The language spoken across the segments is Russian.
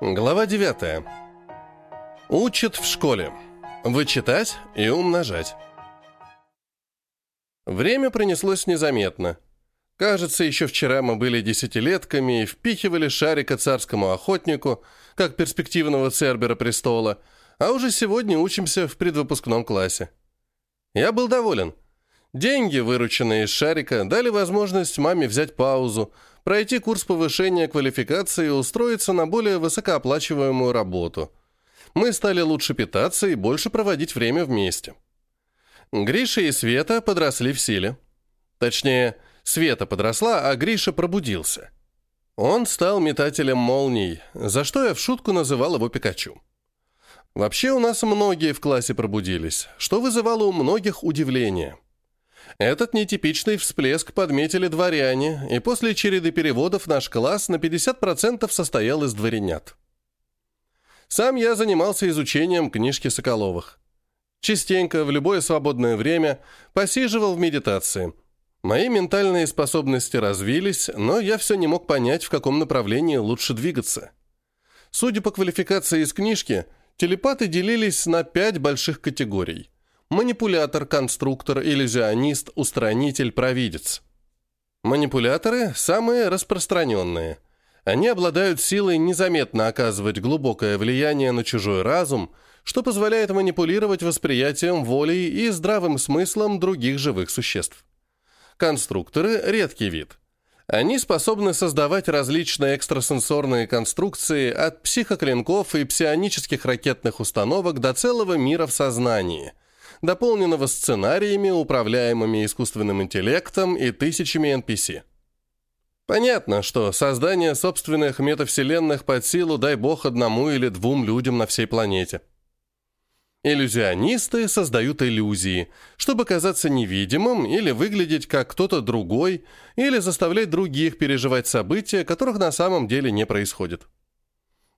Глава 9. Учат в школе. Вычитать и умножать. Время пронеслось незаметно. Кажется, еще вчера мы были десятилетками и впихивали шарика царскому охотнику, как перспективного цербера престола, а уже сегодня учимся в предвыпускном классе. Я был доволен. Деньги, вырученные из шарика, дали возможность маме взять паузу, пройти курс повышения квалификации и устроиться на более высокооплачиваемую работу. Мы стали лучше питаться и больше проводить время вместе. Гриша и Света подросли в силе. Точнее, Света подросла, а Гриша пробудился. Он стал метателем молний, за что я в шутку называл его Пикачу. Вообще у нас многие в классе пробудились, что вызывало у многих удивление – этот нетипичный всплеск подметили дворяне, и после череды переводов наш класс на 50% состоял из дворянят. Сам я занимался изучением книжки Соколовых. Частенько, в любое свободное время, посиживал в медитации. Мои ментальные способности развились, но я все не мог понять, в каком направлении лучше двигаться. Судя по квалификации из книжки, телепаты делились на пять больших категорий – манипулятор, конструктор, иллюзионист, устранитель, провидец. Манипуляторы – самые распространенные. Они обладают силой незаметно оказывать глубокое влияние на чужой разум, что позволяет манипулировать восприятием, волей и здравым смыслом других живых существ. Конструкторы – редкий вид. Они способны создавать различные экстрасенсорные конструкции от психоклинков и псионических ракетных установок до целого мира в сознании – дополненного сценариями, управляемыми искусственным интеллектом и тысячами NPC. Понятно, что создание собственных метавселенных под силу, дай бог, одному или двум людям на всей планете. Иллюзионисты создают иллюзии, чтобы казаться невидимым или выглядеть как кто-то другой, или заставлять других переживать события, которых на самом деле не происходит.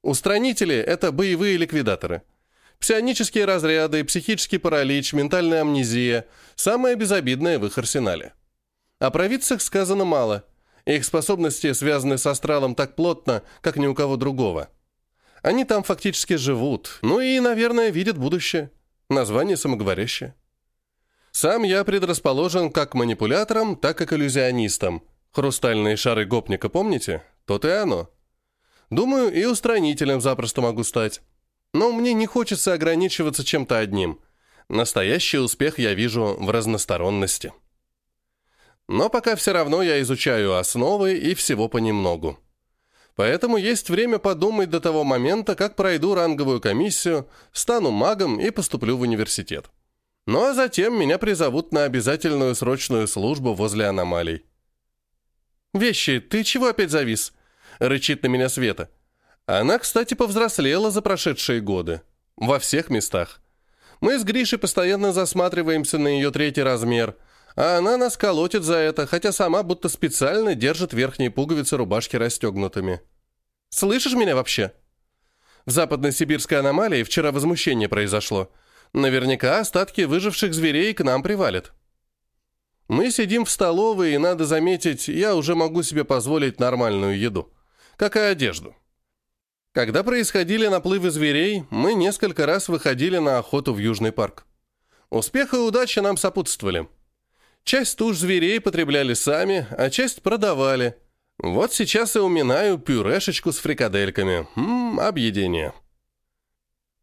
Устранители – это боевые ликвидаторы – Псионические разряды, психический паралич, ментальная амнезия – самое безобидное в их арсенале. О провидцах сказано мало. Их способности связаны с астралом так плотно, как ни у кого другого. Они там фактически живут, ну и, наверное, видят будущее. Название самоговорящее. Сам я предрасположен как к манипуляторам, так и к. Хрустальные шары гопника, помните? То-то и оно. Думаю, и устранителем запросто могу стать. Но мне не хочется ограничиваться чем-то одним. Настоящий успех я вижу в разносторонности. Но пока все равно я изучаю основы и всего понемногу. Поэтому есть время подумать до того момента, как пройду ранговую комиссию, стану магом и поступлю в университет. Ну а затем меня призовут на обязательную срочную службу возле аномалий. «Вещи, ты чего опять завис?» — рычит на меня Света. Она, кстати, повзрослела за прошедшие годы. Во всех местах. Мы с Гришей постоянно засматриваемся на ее третий размер, а она нас колотит за это, хотя сама будто специально держит верхние пуговицы рубашки расстегнутыми. «Слышишь меня вообще?» В западной сибирской аномалии вчера возмущение произошло. Наверняка остатки выживших зверей к нам привалят. Мы сидим в столовой, и, надо заметить, я уже могу себе позволить нормальную еду. Как и одежду. Когда происходили наплывы зверей, мы несколько раз выходили на охоту в Южный парк. Успех и удача нам сопутствовали. Часть туш зверей потребляли сами, а часть продавали. Вот сейчас и уминаю пюрешечку с фрикадельками. Ммм, объедение.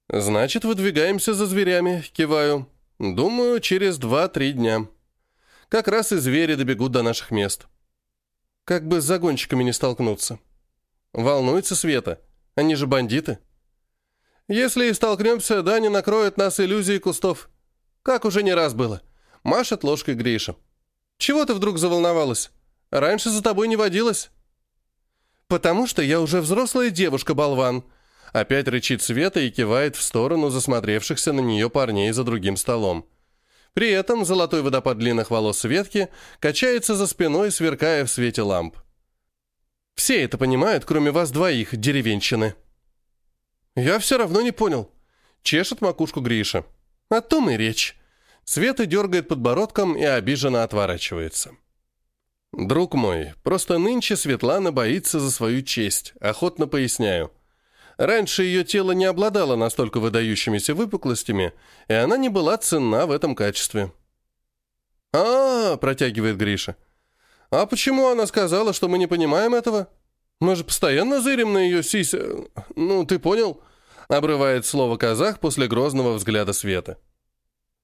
Значит, выдвигаемся за зверями, киваю. Думаю, через два-три дня. Как раз и звери добегут до наших мест. Как бы с загонщиками не столкнуться. Волнуется Света. Они же бандиты. Если и столкнемся, Даня накроет нас иллюзией кустов. Как уже не раз было. Машет ложкой Гриша. Чего ты вдруг заволновалась? Раньше за тобой не водилась. Потому что я уже взрослая девушка-болван. Опять рычит Света и кивает в сторону засмотревшихся на нее парней за другим столом. При этом золотой водопад длинных волос Светки качается за спиной, сверкая в свете ламп. Все это понимают, кроме вас двоих, деревенщины». «Я все равно не понял». Чешет макушку Гриша. «О том и речь». Света дергает подбородком и обиженно отворачивается. «Друг мой, просто нынче Светлана боится за свою честь, охотно поясняю. Раньше ее тело не обладало настолько выдающимися выпуклостями, и она не была ценна в этом качестве. а, -а, -а протягивает Гриша. «А почему она сказала, что мы не понимаем этого? Мы же постоянно зырим на ее сись... Ну, ты понял?» Обрывает слово казах после грозного взгляда Света.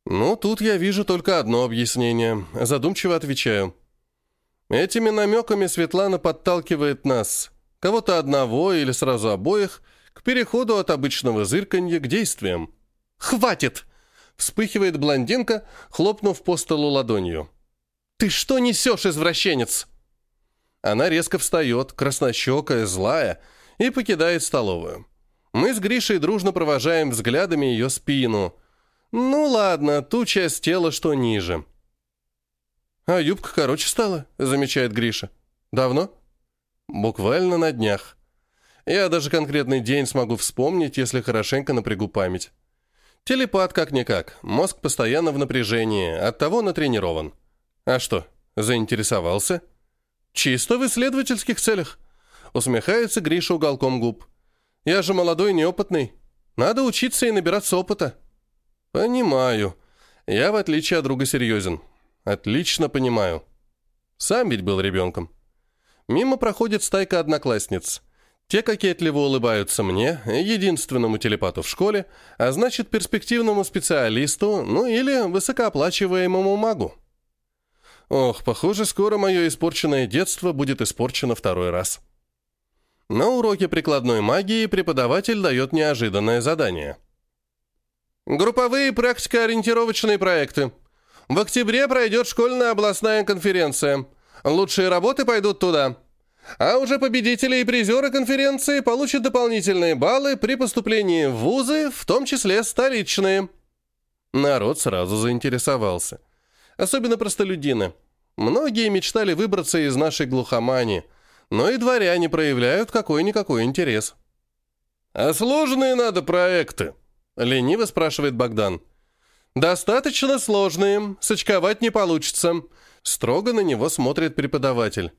«Ну, тут я вижу только одно объяснение. Задумчиво отвечаю. Этими намеками Светлана подталкивает нас, кого-то одного или сразу обоих, к переходу от обычного зырканья к действиям. «Хватит!» — вспыхивает блондинка, хлопнув по столу ладонью. «Ты что несешь, извращенец?» Она резко встает, краснощекая, злая, и покидает столовую. Мы с Гришей дружно провожаем взглядами ее спину. Ну ладно, ту часть тела, что ниже. «А юбка короче стала», — замечает Гриша. «Давно?» «Буквально на днях. Я даже конкретный день смогу вспомнить, если хорошенько напрягу память. Телепат как-никак, мозг постоянно в напряжении, оттого натренирован. А что, заинтересовался?» «Чисто в исследовательских целях», — усмехается Гриша уголком губ. «Я же молодой и неопытный. Надо учиться и набираться опыта». «Понимаю. Я, в отличие от друга, серьезен. Отлично понимаю. Сам ведь был ребенком. Мимо проходит стайка одноклассниц. Те кокетливо улыбаются мне, единственному телепату в школе, а значит перспективному специалисту, ну или высокооплачиваемому магу. Ох, похоже, скоро мое испорченное детство будет испорчено второй раз. На уроке прикладной магии преподаватель дает неожиданное задание. Групповые практико-ориентировочные проекты. В октябре пройдет школьная областная конференция. Лучшие работы пойдут туда. А уже победители и призеры конференции получат дополнительные баллы при поступлении в вузы, в том числе столичные. Народ сразу заинтересовался. Особенно простолюдины. Многие мечтали выбраться из нашей глухомани, но и дворяне проявляют какой-никакой интерес. «А сложные надо проекты?» — лениво спрашивает Богдан. «Достаточно сложные, сочковать не получится». Строго на него смотрит преподаватель.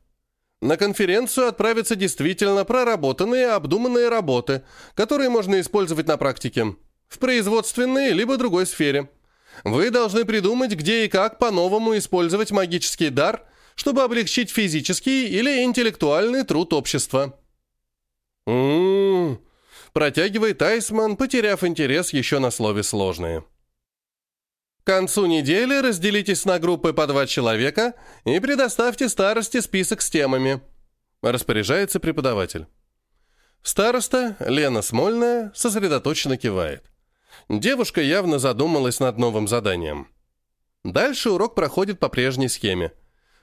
На конференцию отправятся действительно проработанные, обдуманные работы, которые можно использовать на практике. В производственной либо другой сфере. Вы должны придумать, где и как по-новому использовать магический дар, чтобы облегчить физический или интеллектуальный труд общества. «М-м-м», протягивает Айсман, потеряв интерес еще на слове «сложные». К концу недели разделитесь на группы по два человека и предоставьте старости список с темами. Распоряжается преподаватель. Староста, Лена Смольная, сосредоточенно кивает. Девушка явно задумалась над новым заданием. Дальше урок проходит по прежней схеме.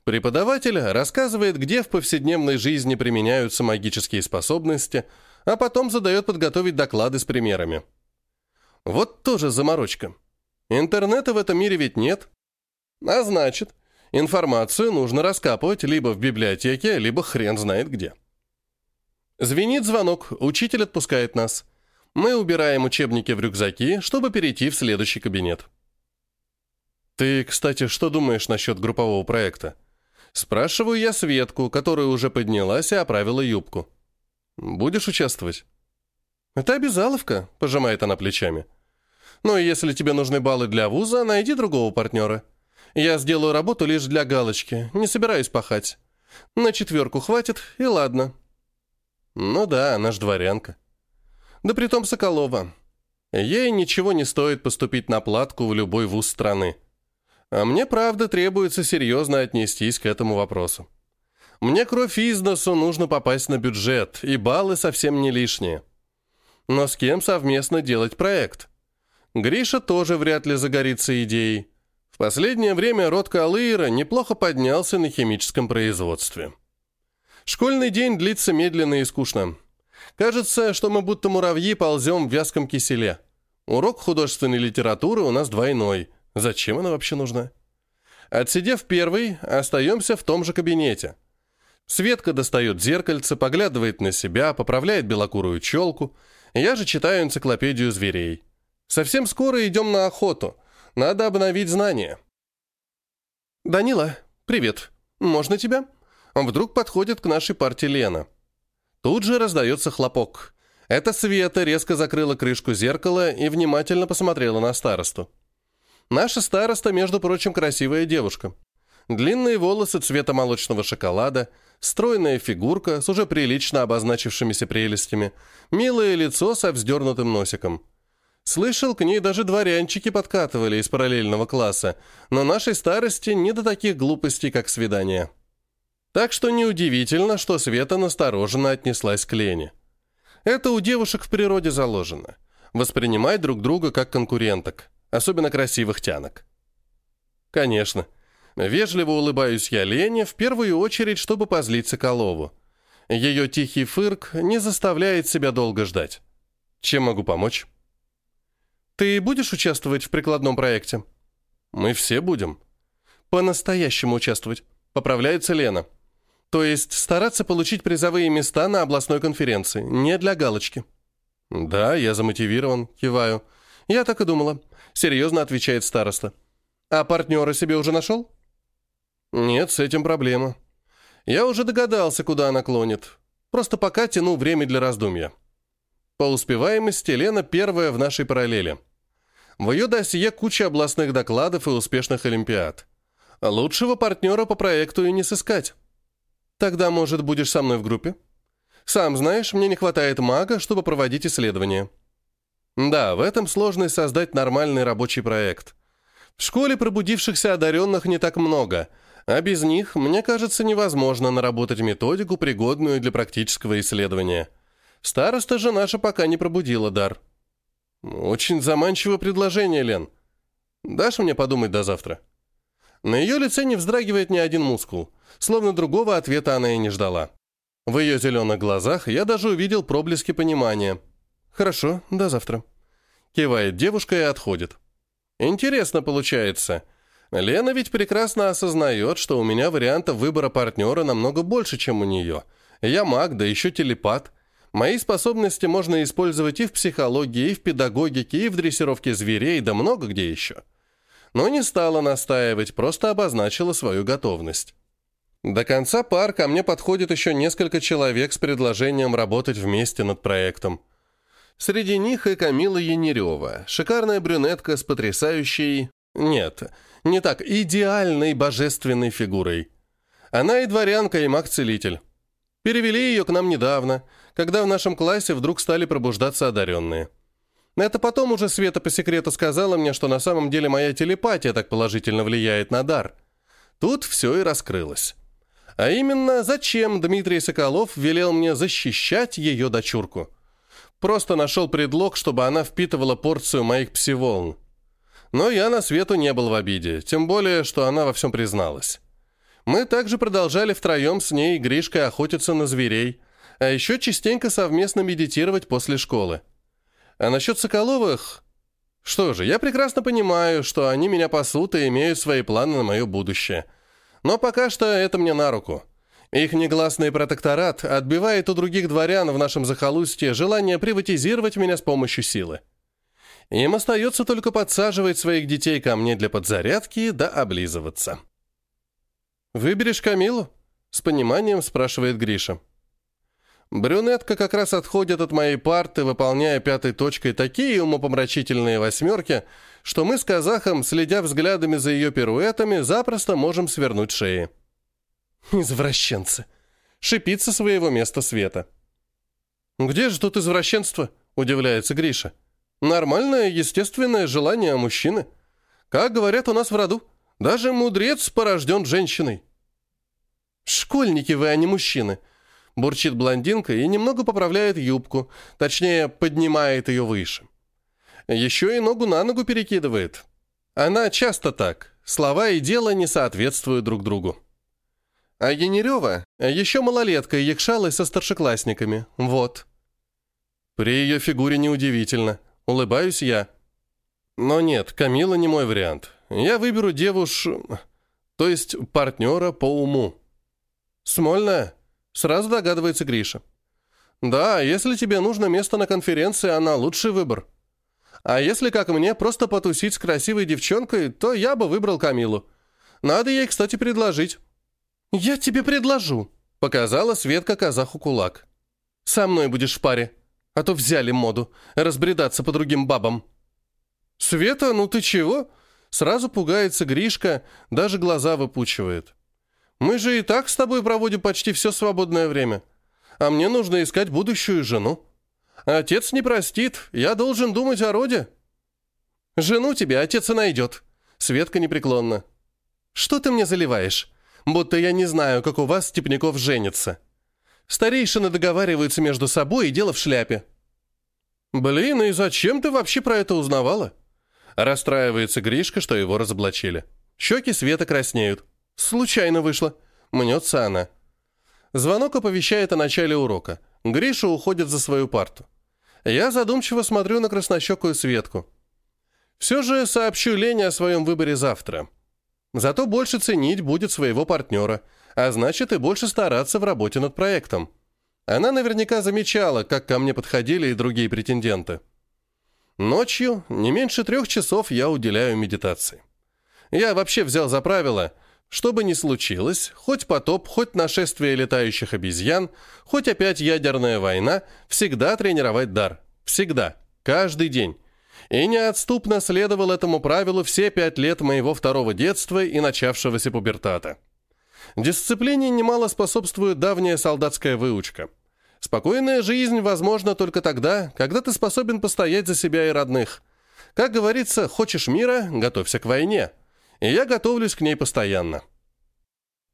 Преподаватель рассказывает, где в повседневной жизни применяются магические способности, а потом задает подготовить доклады с примерами. Вот тоже заморочка. Интернета в этом мире ведь нет. А значит, информацию нужно раскапывать либо в библиотеке, либо хрен знает где. Звенит звонок, учитель отпускает нас. Мы убираем учебники в рюкзаки, чтобы перейти в следующий кабинет. «Ты, кстати, что думаешь насчет группового проекта?» Спрашиваю я Светку, которая уже поднялась и оправила юбку. «Будешь участвовать?» «Это обязаловка», — пожимает она плечами. Но если тебе нужны баллы для вуза, найди другого партнера. Я сделаю работу лишь для галочки, не собираюсь пахать. На четверку хватит, и ладно. Ну да, она ж дворянка. Да притом Соколова. Ей ничего не стоит поступить на платку в любой вуз страны. А мне, правда, требуется серьезно отнестись к этому вопросу. Мне кровь из носу нужно попасть на бюджет, и баллы совсем не лишние. Но с кем совместно делать проект? Гриша тоже вряд ли загорится идеей. В последнее время род Калыра неплохо поднялся на химическом производстве. Школьный день длится медленно и скучно. Кажется, что мы будто муравьи ползем в вязком киселе. Урок художественной литературы у нас двойной. Зачем она вообще нужна? Отсидев первый, остаемся в том же кабинете. Светка достает зеркальце, поглядывает на себя, поправляет белокурую челку. Я же читаю энциклопедию зверей. Совсем скоро идем на охоту. Надо обновить знания. «Данила, привет. Можно тебя?» Вдруг подходит к нашей партии Лена. Тут же раздается хлопок. Это Света резко закрыла крышку зеркала и внимательно посмотрела на старосту. Наша староста, между прочим, красивая девушка. Длинные волосы цвета молочного шоколада, стройная фигурка с уже прилично обозначившимися прелестями, милое лицо со вздернутым носиком. Слышал, к ней даже дворянчики подкатывали из параллельного класса, но нашей старости не до таких глупостей, как свидание. Так что неудивительно, что Света настороженно отнеслась к Лене. Это у девушек в природе заложено. Воспринимать друг друга как конкуренток, особенно красивых тянок. Конечно, вежливо улыбаюсь я Лене, в первую очередь, чтобы позлить Соколову. Ее тихий фырк не заставляет себя долго ждать. Чем могу помочь? Ты будешь участвовать в прикладном проекте? Мы все будем. По-настоящему участвовать. Поправляется Лена. То есть стараться получить призовые места на областной конференции, не для галочки. Да, я замотивирован, киваю. Я так и думала. Серьезно отвечает староста. А партнера себе уже нашел? Нет, с этим проблема. Я уже догадался, куда она клонит. Просто пока тяну время для раздумья. По успеваемости Лена первая в нашей параллели. В ее досье куча областных докладов и успешных олимпиад. Лучшего партнера по проекту и не сыскать. Тогда, может, будешь со мной в группе? Сам знаешь, мне не хватает мага, чтобы проводить исследования. Да, в этом сложность создать нормальный рабочий проект. В школе пробудившихся одаренных не так много, а без них, мне кажется, невозможно наработать методику, пригодную для практического исследования. Староста же наша пока не пробудила дар. «Очень заманчивое предложение, Лен. Дашь мне подумать до завтра?» На ее лице не вздрагивает ни один мускул, словно другого ответа она и не ждала. В ее зеленых глазах я даже увидел проблески понимания. «Хорошо, до завтра». Кивает девушка и отходит. «Интересно получается. Лена ведь прекрасно осознает, что у меня вариантов выбора партнера намного больше, чем у нее. Я маг, да еще телепат». Мои способности можно использовать и в психологии, и в педагогике, и в дрессировке зверей, да много где еще. Но не стала настаивать, просто обозначила свою готовность. До конца пар ко мне подходит еще несколько человек с предложением работать вместе над проектом. Среди них и Камила Янирева, шикарная брюнетка с потрясающей... Нет, не так, идеальной божественной фигурой. Она и дворянка, и маг-целитель. Перевели ее к нам недавно – когда в нашем классе вдруг стали пробуждаться одаренные. Это потом уже Света по секрету сказала мне, что на самом деле моя телепатия так положительно влияет на дар. Тут все и раскрылось. А именно, зачем Дмитрий Соколов велел мне защищать ее дочурку? Просто нашел предлог, чтобы она впитывала порцию моих псиволн. Но я на Свету не был в обиде, тем более, что она во всем призналась. Мы также продолжали втроем с ней и Гришкой охотиться на зверей, а еще частенько совместно медитировать после школы. А насчет Соколовых... Что же, я прекрасно понимаю, что они меня пасут и имеют свои планы на мое будущее. Но пока что это мне на руку. Их негласный протекторат отбивает у других дворян в нашем захолустье желание приватизировать меня с помощью силы. Им остается только подсаживать своих детей ко мне для подзарядки да облизываться. «Выберешь Камилу?» — с пониманием спрашивает Гриша. Брюнетка как раз отходит от моей парты, выполняя пятой точкой такие умопомрачительные восьмерки, что мы с казахом, следя взглядами за ее пируэтами, запросто можем свернуть шеи. «Извращенцы!» — шипит своего места света. «Где же тут извращенство?» — удивляется Гриша. «Нормальное, естественное желание мужчины. Как говорят у нас в роду, даже мудрец порожден женщиной». «Школьники вы, а не мужчины», бурчит блондинка и немного поправляет юбку, точнее, поднимает ее выше. Еще и ногу на ногу перекидывает. Она часто так, слова и дело не соответствуют друг другу. А Янерева еще малолетка и якшалась со старшеклассниками, вот. При ее фигуре неудивительно, улыбаюсь я. Но нет, Камила не мой вариант. Я выберу девуш... то есть партнера по уму. Смольная? Сразу догадывается Гриша. Да, если тебе нужно место на конференции, она лучший выбор. А если, как мне, просто потусить с красивой девчонкой, то я бы выбрал Камилу. Надо ей, кстати, предложить. «Я тебе предложу», — показала Светка казаху кулак. «Со мной будешь в паре». А то взяли моду. Разбредаться по другим бабам. «Света, ну ты чего?» Сразу пугается Гришка, даже глаза выпучивает. «Мы же и так с тобой проводим почти все свободное время. А мне нужно искать будущую жену. Отец не простит, я должен думать о роде». «Жену тебе отец и найдет», — Светка непреклонна. «Что ты мне заливаешь? Будто я не знаю, как у вас Степняков женится. Старейшины договариваются между собой, и дело в шляпе». «Блин, и зачем ты вообще про это узнавала?» Расстраивается Гришка, что его разоблачили. Щеки Света краснеют. Случайно вышло. Мнется она. Звонок оповещает о начале урока. Гриша уходит за свою парту. Я задумчиво смотрю на краснощекую Светку. Все же сообщу Лене о своем выборе завтра. Зато больше ценить будет своего партнера, а значит и больше стараться в работе над проектом. Она наверняка замечала, как ко мне подходили и другие претенденты. Ночью не меньше трех часов я уделяю медитации. Я вообще взял за правило, что бы ни случилось, хоть потоп, хоть нашествие летающих обезьян, хоть опять ядерная война, всегда тренировать дар. Всегда. Каждый день. И неотступно следовал этому правилу все пять лет моего второго детства и начавшегося пубертата. Дисциплине немало способствует давняя солдатская выучка – Спокойная жизнь возможна только тогда, когда ты способен постоять за себя и родных. Как говорится, хочешь мира – готовься к войне. И я готовлюсь к ней постоянно.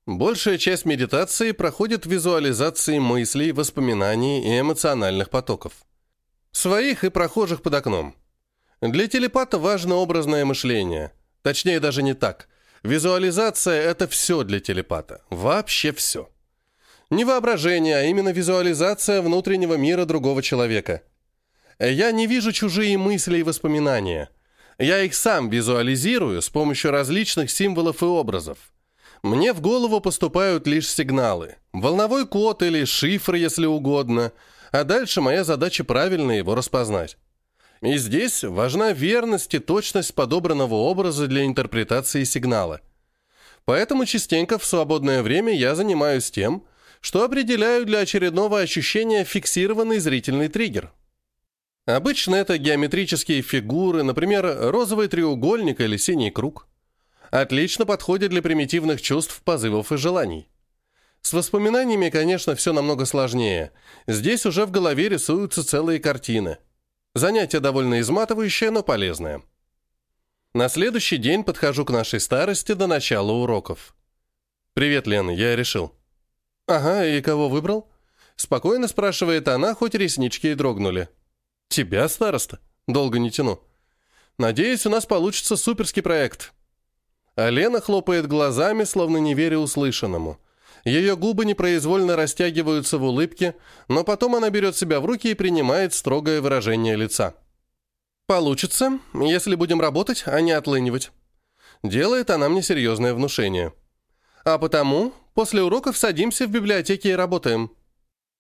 Большая часть медитации проходит в визуализации мыслей, воспоминаний и эмоциональных потоков. Своих и прохожих под окном. Для телепата важно образное мышление. Точнее, даже не так. Визуализация – это все для телепата. Вообще все. Не воображение, а именно визуализация внутреннего мира другого человека. Я не вижу чужие мысли и воспоминания. Я их сам визуализирую с помощью различных символов и образов. Мне в голову поступают лишь сигналы. Волновой код или шифр, если угодно. А дальше моя задача правильно его распознать. И здесь важна верность и точность подобранного образа для интерпретации сигнала. Поэтому частенько в свободное время я занимаюсь тем, что определяю для очередного ощущения фиксированный зрительный триггер. Обычно это геометрические фигуры, например, розовый треугольник или синий круг. Отлично подходит для примитивных чувств, позывов и желаний. С воспоминаниями, конечно, все намного сложнее. Здесь уже в голове рисуются целые картины. Занятие довольно изматывающее, но полезное. На следующий день подхожу к нашей старости до начала уроков. «Привет, Лена, я решил». «Ага, и кого выбрал?» Спокойно спрашивает она, хоть реснички и дрогнули. «Тебя, староста?» Долго не тяну. «Надеюсь, у нас получится суперский проект». А Лена хлопает глазами, словно не веря услышанному. Ее губы непроизвольно растягиваются в улыбке, но потом она берет себя в руки и принимает строгое выражение лица. «Получится, если будем работать, а не отлынивать». Делает она мне серьезное внушение. А потому после уроков садимся в библиотеке и работаем».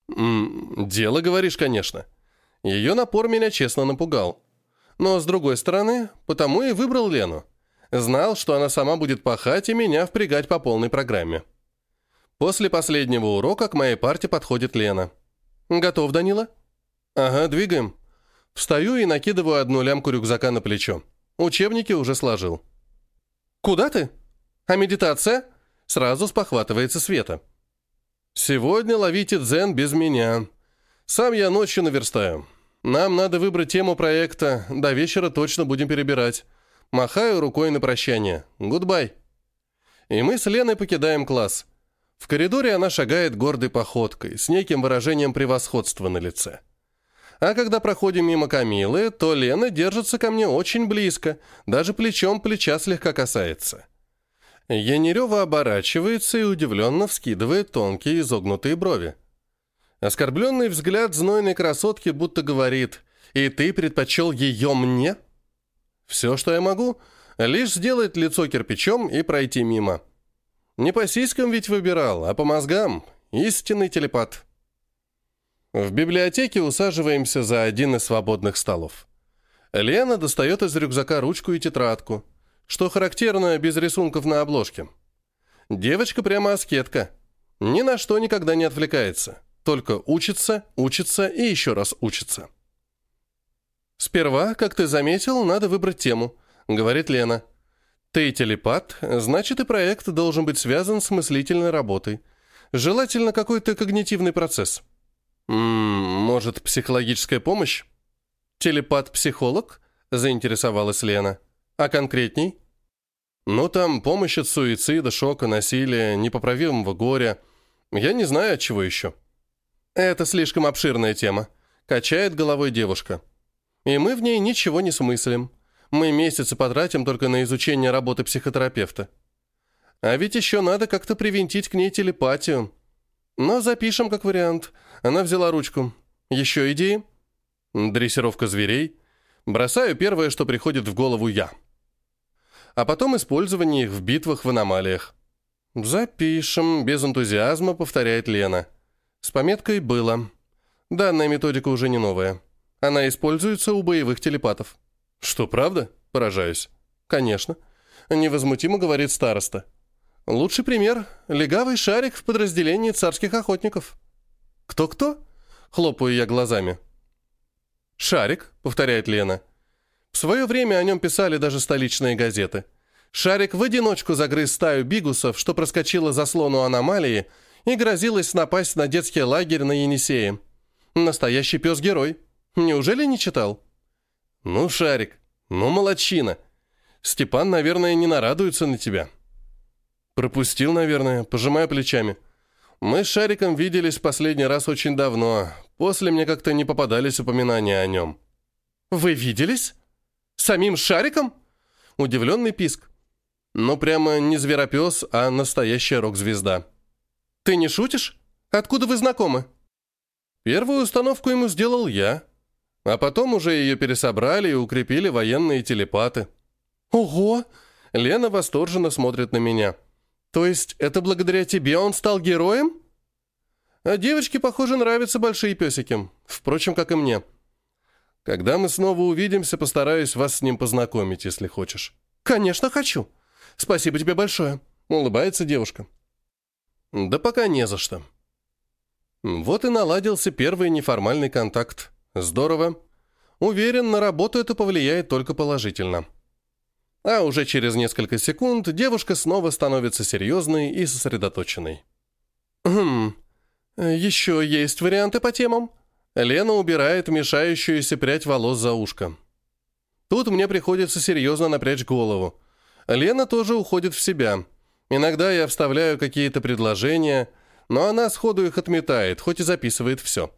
«М -м, «Дело, говоришь, конечно». Ее напор меня честно напугал. Но, с другой стороны, потому и выбрал Лену. Знал, что она сама будет пахать и меня впрягать по полной программе. После последнего урока к моей парте подходит Лена. «Готов, Данила?» «Ага, двигаем». Встаю и накидываю одну лямку рюкзака на плечо. Учебники уже сложил. «Куда ты? А медитация?» Сразу спохватывается Света. «Сегодня ловите дзен без меня. Сам я ночью наверстаю. Нам надо выбрать тему проекта. До вечера точно будем перебирать. Махаю рукой на прощание. Goodbye». И мы с Леной покидаем класс. В коридоре она шагает гордой походкой, с неким выражением превосходства на лице. А когда проходим мимо Камилы, то Лена держится ко мне очень близко, даже плечом плеча слегка касается. Янерева оборачивается и удивленно вскидывает тонкие изогнутые брови. Оскорбленный взгляд знойной красотки будто говорит «И ты предпочел ее мне?» Все, что я могу, лишь сделать лицо кирпичом и пройти мимо. Не по сиськам ведь выбирал, а по мозгам. Истинный телепат. В библиотеке усаживаемся за один из свободных столов. Лена достает из рюкзака ручку и тетрадку – что характерно без рисунков на обложке. Девочка прямо аскетка. Ни на что никогда не отвлекается. Только учится, учится и еще раз учится. «Сперва, как ты заметил, надо выбрать тему», — говорит Лена. «Ты телепат, значит и проект должен быть связан с мыслительной работой. Желательно какой-то когнитивный процесс». «М -м, «Может, психологическая помощь?» «Телепат-психолог?» — заинтересовалась Лена. «А конкретней?» «Ну, там помощь от суицида, шока, насилия, непоправимого горя. Я не знаю, от чего еще». «Это слишком обширная тема», — качает головой девушка. «И мы в ней ничего не смыслим. Мы месяцы потратим только на изучение работы психотерапевта. А ведь еще надо как-то привинтить к ней телепатию. Но запишем как вариант. Она взяла ручку. Еще идеи?» Дрессировка зверей. Бросаю первое, что приходит в голову я. А потом использование их в битвах в аномалиях. «Запишем», — без энтузиазма повторяет Лена. С пометкой «было». Данная методика уже не новая. Она используется у боевых телепатов. «Что, правда?» – поражаюсь. «Конечно». Невозмутимо говорит староста. «Лучший пример – легавый шарик в подразделении царских охотников». «Кто-кто?» – хлопаю я глазами. «Шарик», — повторяет Лена. В свое время о нем писали даже столичные газеты. Шарик в одиночку загрыз стаю бигусов, что проскочила заслону аномалии и грозилась напасть на детский лагерь на Енисее. Настоящий пес-герой. Неужели не читал? Ну, Шарик, ну, молодчина. Степан, наверное, не нарадуется на тебя. Пропустил, наверное, пожимая плечами. Мы с Шариком виделись последний раз очень давно. После мне как-то не попадались упоминания о нем. «Вы виделись? Самим Шариком?» Удивленный писк. Ну, прямо не зверопес, а настоящая рок-звезда. «Ты не шутишь? Откуда вы знакомы?» Первую установку ему сделал я, а потом уже ее пересобрали и укрепили военные телепаты. «Ого!» Лена восторженно смотрит на меня. То есть это благодаря тебе он стал героем? А девочке, похоже, нравятся большие песики. Впрочем, как и мне. Когда мы снова увидимся, постараюсь вас с ним познакомить, если хочешь. Конечно, хочу. Спасибо тебе большое. Улыбается девушка. Да пока не за что. Вот и наладился первый неформальный контакт. Здорово. Уверен, на работу это повлияет только положительно. А уже через несколько секунд девушка снова становится серьезной и сосредоточенной. «Хм, еще есть варианты по темам?» Лена убирает мешающуюся прядь волос за ушко. Тут мне приходится серьезно напрячь голову. Лена тоже уходит в себя. Иногда я вставляю какие-то предложения, но она сходу их отметает, хоть и записывает все.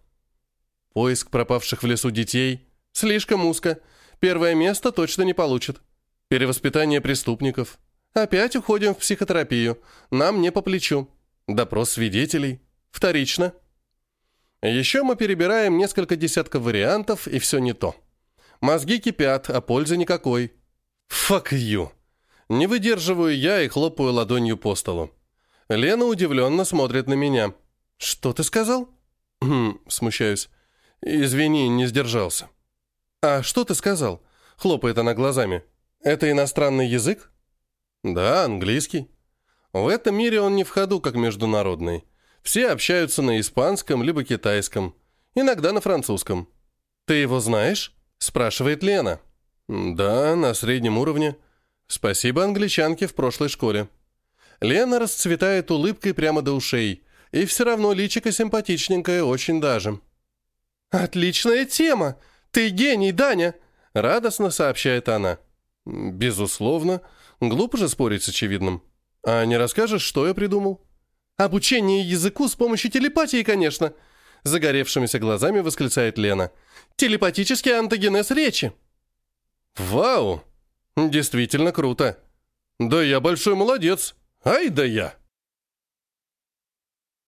Поиск пропавших в лесу детей слишком узко. Первое место точно не получит. Перевоспитание преступников. Опять уходим в психотерапию. Нам не по плечу. Допрос свидетелей. Вторично. Еще мы перебираем несколько десятков вариантов, и все не то. Мозги кипят, а пользы никакой. Fuck you. Не выдерживаю я и хлопаю ладонью по столу. Лена удивленно смотрит на меня. «Что ты сказал?» «Хм, смущаюсь. Извини, не сдержался». «А что ты сказал?» Хлопает она глазами. Это иностранный язык? Да, английский. В этом мире он не в ходу, как международный. Все общаются на испанском либо китайском, иногда на французском. Ты его знаешь? спрашивает Лена. Да, на среднем уровне. Спасибо англичанке в прошлой школе. Лена расцветает улыбкой прямо до ушей, и все равно личико симпатичненькое очень даже. «Отличная тема! Ты гений, Даня!» — радостно сообщает она. «Безусловно. Глупо же спорить с очевидным. А не расскажешь, что я придумал?» «Обучение языку с помощью телепатии, конечно!» Загоревшимися глазами восклицает Лена. «Телепатический антогенез речи!» «Вау! Действительно круто! Да я большой молодец! Ай да я!»